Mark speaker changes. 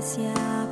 Speaker 1: iglesia